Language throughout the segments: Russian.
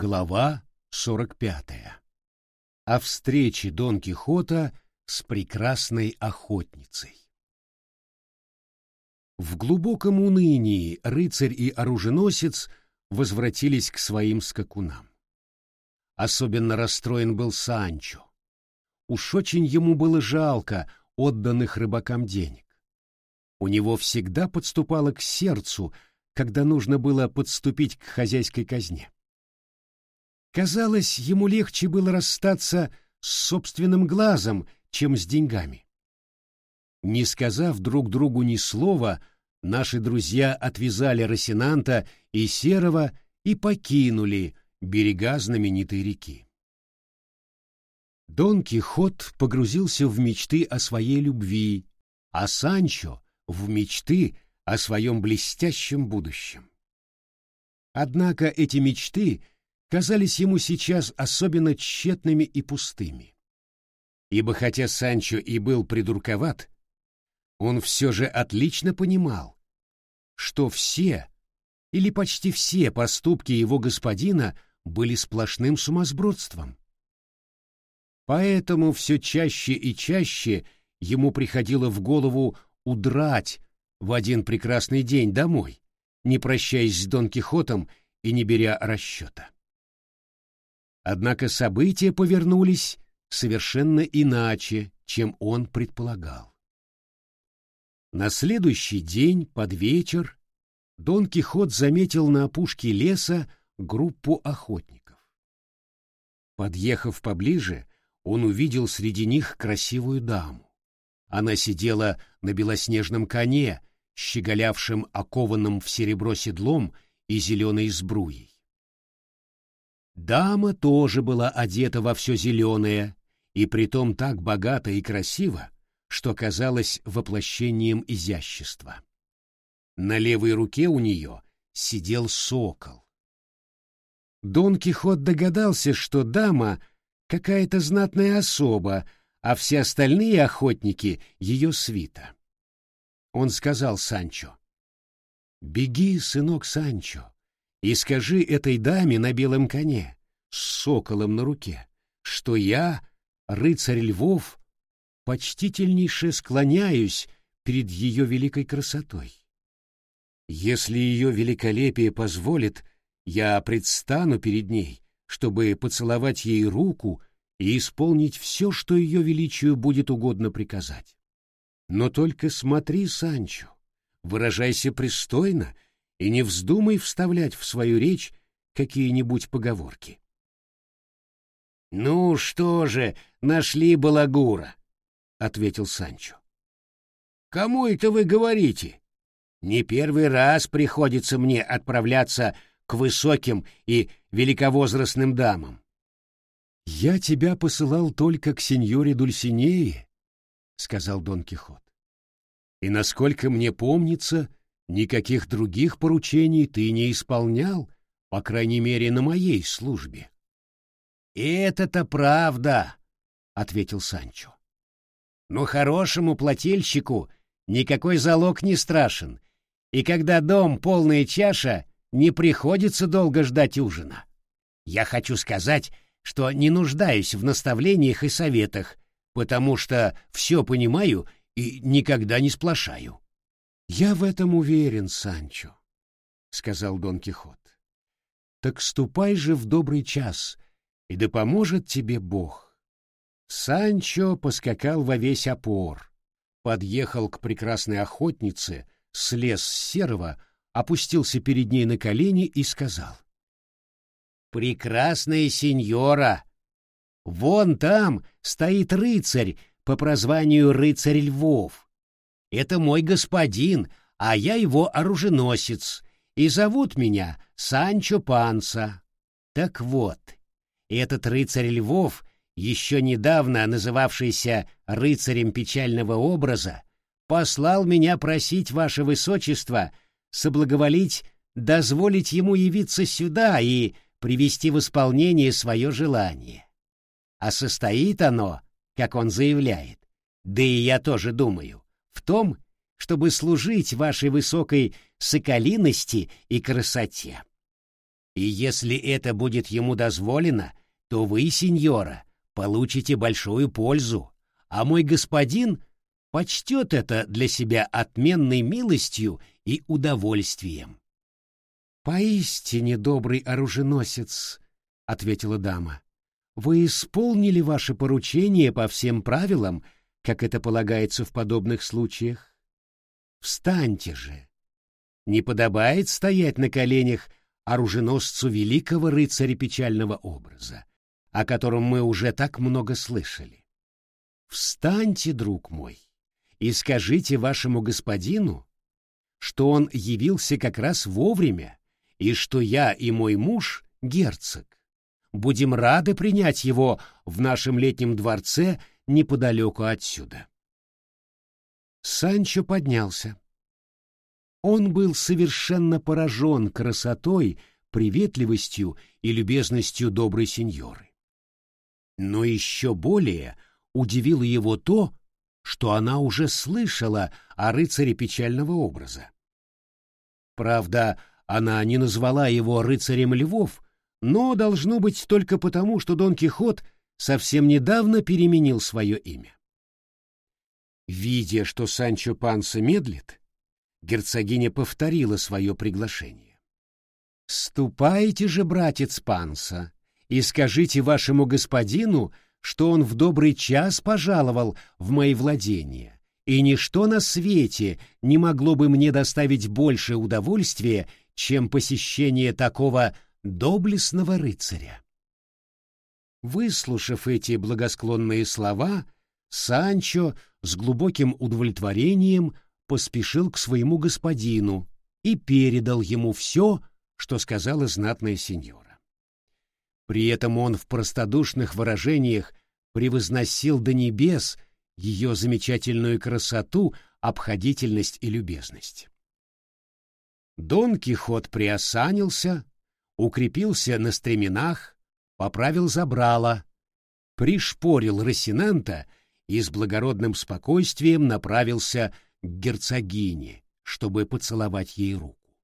Глава 45. О встрече Дон Кихота с прекрасной охотницей. В глубоком унынии рыцарь и оруженосец возвратились к своим скакунам. Особенно расстроен был Санчо. Уж очень ему было жалко отданных рыбакам денег. У него всегда подступало к сердцу, когда нужно было подступить к хозяйской казне. Казалось, ему легче было расстаться с собственным глазом, чем с деньгами. Не сказав друг другу ни слова, наши друзья отвязали Росинанта и Серого и покинули берега знаменитой реки. Дон Кихот погрузился в мечты о своей любви, а Санчо — в мечты о своем блестящем будущем. Однако эти мечты казались ему сейчас особенно тщетными и пустыми. Ибо хотя Санчо и был придурковат, он все же отлично понимал, что все или почти все поступки его господина были сплошным сумасбродством. Поэтому все чаще и чаще ему приходило в голову удрать в один прекрасный день домой, не прощаясь с Дон Кихотом и не беря расчета. Однако события повернулись совершенно иначе, чем он предполагал. На следующий день, под вечер, Дон Кихот заметил на опушке леса группу охотников. Подъехав поближе, он увидел среди них красивую даму. Она сидела на белоснежном коне, щеголявшим окованным в серебро седлом и зеленой сбруей. Дама тоже была одета во все зеленое, и притом так богато и красиво, что казалось воплощением изящества. На левой руке у нее сидел сокол. Дон Кихот догадался, что дама — какая-то знатная особа, а все остальные охотники — ее свита. Он сказал Санчо, «Беги, сынок Санчо, и скажи этой даме на белом коне, с соколом на руке, что я, рыцарь Львов, почтительнейше склоняюсь перед ее великой красотой. Если ее великолепие позволит, я предстану перед ней, чтобы поцеловать ей руку и исполнить все, что ее величию будет угодно приказать. Но только смотри, Санчо, выражайся пристойно и не вздумай вставлять в свою речь какие-нибудь поговорки. «Ну что же, нашли балагура», — ответил Санчо. «Кому это вы говорите? Не первый раз приходится мне отправляться к высоким и великовозрастным дамам». «Я тебя посылал только к сеньоре Дульсинее», — сказал Дон Кихот. «И, насколько мне помнится, никаких других поручений ты не исполнял, по крайней мере, на моей службе». «Это-то правда», — ответил Санчо. «Но хорошему плательщику никакой залог не страшен, и когда дом полная чаша, не приходится долго ждать ужина. Я хочу сказать, что не нуждаюсь в наставлениях и советах, потому что все понимаю и никогда не сплошаю». «Я в этом уверен, Санчо», — сказал Дон Кихот. «Так ступай же в добрый час» и да поможет тебе Бог. Санчо поскакал во весь опор, подъехал к прекрасной охотнице, слез с серого, опустился перед ней на колени и сказал. «Прекрасная сеньора! Вон там стоит рыцарь по прозванию рыцарь Львов. Это мой господин, а я его оруженосец, и зовут меня Санчо Панса. Так вот, этот рыцарь Львов, еще недавно называвшийся рыцарем печального образа, послал меня просить ваше высочество соблаговолить дозволить ему явиться сюда и привести в исполнение свое желание. А состоит оно, как он заявляет, да и я тоже думаю, том, чтобы служить вашей высокой соколиности и красоте. И если это будет ему дозволено, то вы, сеньора, получите большую пользу, а мой господин почтет это для себя отменной милостью и удовольствием. «Поистине добрый оруженосец», — ответила дама. «Вы исполнили ваше поручение по всем правилам, как это полагается в подобных случаях. Встаньте же. Не подобает стоять на коленях оруженосцу великого рыцаря печального образа, о котором мы уже так много слышали. Встаньте, друг мой, и скажите вашему господину, что он явился как раз вовремя, и что я и мой муж, герцог, будем рады принять его в нашем летнем дворце неподалеку отсюда. Санчо поднялся. Он был совершенно поражен красотой, приветливостью и любезностью доброй сеньоры. Но еще более удивило его то, что она уже слышала о рыцаре печального образа. Правда, она не назвала его рыцарем львов, но должно быть только потому, что Дон Кихот совсем недавно переменил свое имя. Видя, что Санчо Панса медлит, герцогиня повторила свое приглашение. «Ступайте же, братец Панса, и скажите вашему господину, что он в добрый час пожаловал в мои владения, и ничто на свете не могло бы мне доставить больше удовольствия, чем посещение такого доблестного рыцаря». Выслушав эти благосклонные слова, Санчо с глубоким удовлетворением поспешил к своему господину и передал ему все, что сказала знатная сеньора. При этом он в простодушных выражениях превозносил до небес ее замечательную красоту, обходительность и любезность. Дон Кихот приосанился, укрепился на стременах, поправил забрало, пришпорил Росинанта и с благородным спокойствием направился к герцогине, чтобы поцеловать ей руку.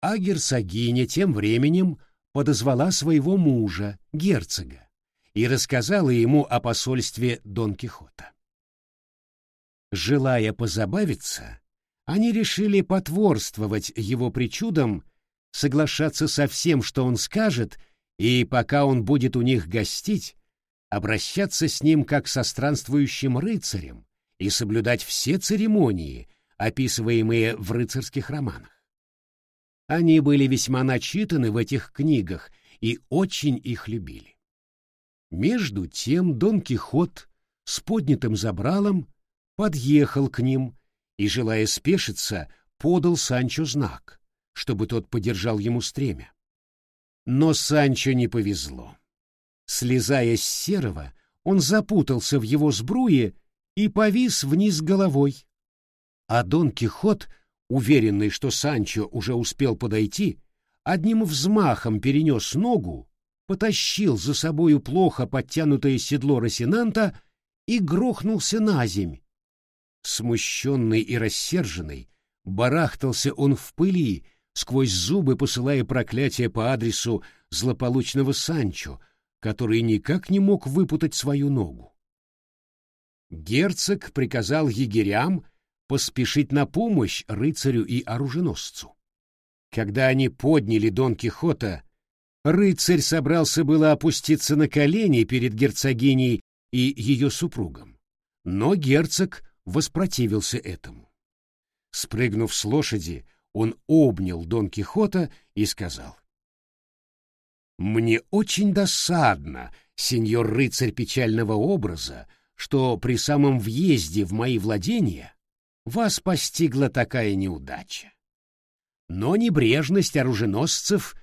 А герцогиня тем временем подозвала своего мужа, герцога, и рассказала ему о посольстве Дон Кихота. Желая позабавиться, они решили потворствовать его причудам, соглашаться со всем, что он скажет, и пока он будет у них гостить, обращаться с ним как со странствующим рыцарем и соблюдать все церемонии, описываемые в рыцарских романах. Они были весьма начитаны в этих книгах и очень их любили. Между тем Дон Кихот с поднятым забралом подъехал к ним и, желая спешиться, подал Санчо знак, чтобы тот подержал ему стремя. Но Санчо не повезло. Слезая с серого, он запутался в его сбруе и повис вниз головой. А Дон Кихот, уверенный, что Санчо уже успел подойти, одним взмахом перенес ногу, потащил за собою плохо подтянутое седло Росинанта и грохнулся на земь. Смущенный и рассерженный, барахтался он в пыли, сквозь зубы посылая проклятие по адресу злополучного Санчо, который никак не мог выпутать свою ногу. Герцог приказал егерям поспешить на помощь рыцарю и оруженосцу. Когда они подняли Дон Кихота, рыцарь собрался было опуститься на колени перед герцогиней и ее супругом, но герцог воспротивился этому. Спрыгнув с лошади, он обнял Дон Кихота и сказал, «Мне очень досадно, сеньор рыцарь печального образа, что при самом въезде в мои владения вас постигла такая неудача. Но небрежность оруженосцев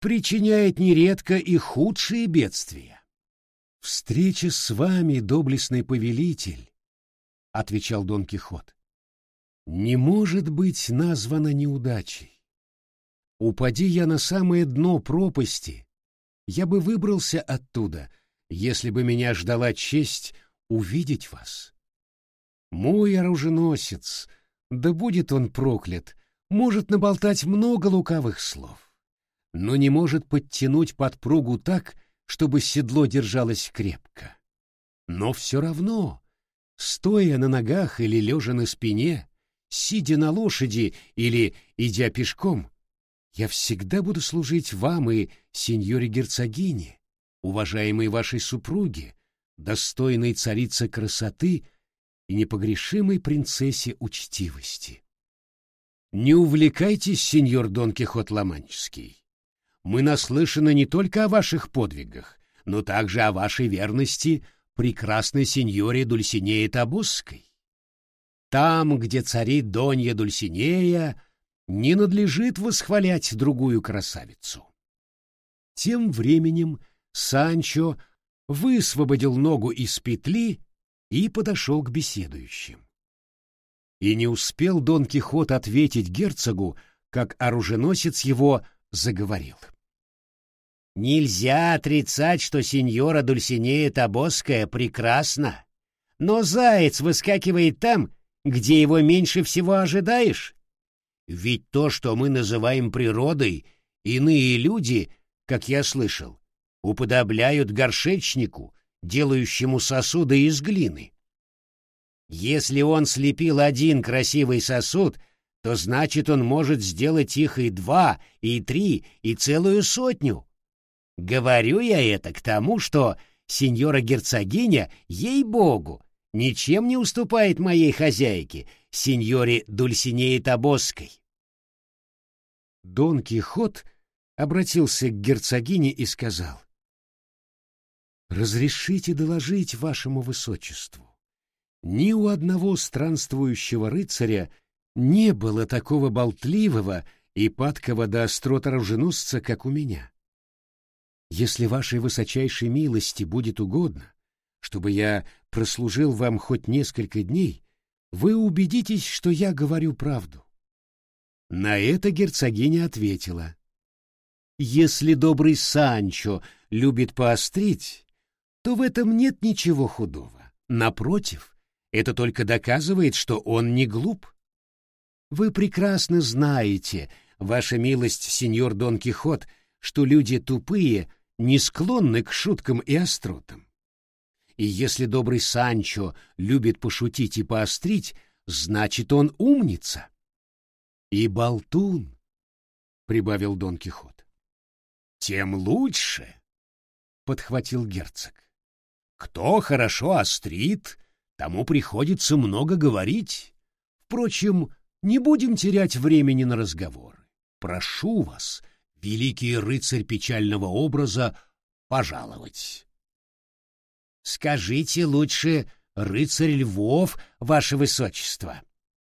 причиняет нередко и худшие бедствия. «Встреча с вами, доблестный повелитель», — отвечал Дон Кихот, не может быть названа неудачей. Упади я на самое дно пропасти, я бы выбрался оттуда, если бы меня ждала честь увидеть вас. Мой оруженосец, да будет он проклят, может наболтать много лукавых слов. но не может подтянуть подпругу так, чтобы седло держалось крепко. Но все равно, стоя на ногах или лежа на спине, сидя на лошади или идя пешком, я всегда буду служить вам и сеньоре герцогине, уважаемой вашей супруге, достойной царице красоты и непогрешимой принцессе учтивости. Не увлекайтесь, сеньор Дон Кихот Ломанческий. Мы наслышаны не только о ваших подвигах, но также о вашей верности прекрасной сеньоре Дульсинее Табусской. Там, где царит Донья Дульсинея, не надлежит восхвалять другую красавицу. Тем временем Санчо высвободил ногу из петли и подошел к беседующим. И не успел Дон Кихот ответить герцогу, как оруженосец его заговорил. «Нельзя отрицать, что сеньора Дульсинея Табоская прекрасна, но заяц выскакивает там, где его меньше всего ожидаешь. Ведь то, что мы называем природой, иные люди, как я слышал, уподобляют горшечнику, делающему сосуды из глины. Если он слепил один красивый сосуд, то значит он может сделать их и два, и три, и целую сотню. Говорю я это к тому, что сеньора-герцогиня, ей-богу, ничем не уступает моей хозяйке, сеньоре Дульсинее Табосской. Дон Кихот обратился к герцогине и сказал, «Разрешите доложить вашему высочеству. Ни у одного странствующего рыцаря не было такого болтливого и падкого до острот оруженосца, как у меня. Если вашей высочайшей милости будет угодно, чтобы я прослужил вам хоть несколько дней, вы убедитесь, что я говорю правду. На это герцогиня ответила. Если добрый Санчо любит поострить, то в этом нет ничего худого. Напротив, это только доказывает, что он не глуп. Вы прекрасно знаете, ваша милость, сеньор Дон Кихот, что люди тупые не склонны к шуткам и остротам. И если добрый Санчо любит пошутить и поострить, значит, он умница. И болтун, — прибавил Дон Кихот. Тем лучше, — подхватил герцог. Кто хорошо острит, тому приходится много говорить. Впрочем, не будем терять времени на разговоры. Прошу вас, великий рыцарь печального образа, пожаловать. Скажите лучше, рыцарь Львов, ваше высочество,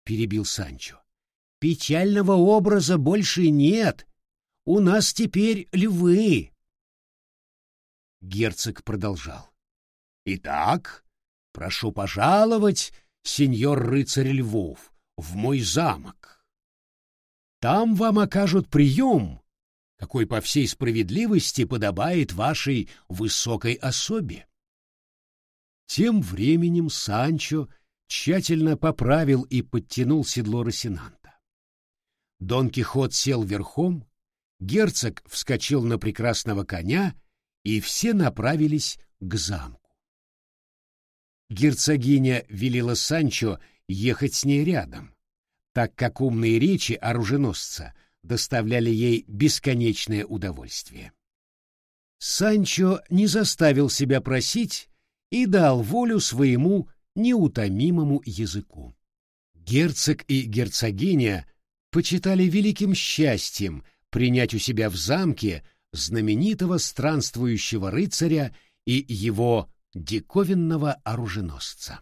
перебил Санчо. Печального образа больше нет. У нас теперь львы. Герцог продолжал. Итак, Прошу пожаловать, сеньор рыцарь Львов, в мой замок. Там вам окажут прием, какой по всей справедливости подобает вашей высокой особе. Тем временем Санчо тщательно поправил и подтянул седло Росинанта. Дон Кихот сел верхом, герцог вскочил на прекрасного коня, и все направились к замку. Герцогиня велела Санчо ехать с ней рядом, так как умные речи оруженосца доставляли ей бесконечное удовольствие. Санчо не заставил себя просить и дал волю своему неутомимому языку. Герцог и герцогиня почитали великим счастьем принять у себя в замке знаменитого странствующего рыцаря и его диковинного оруженосца.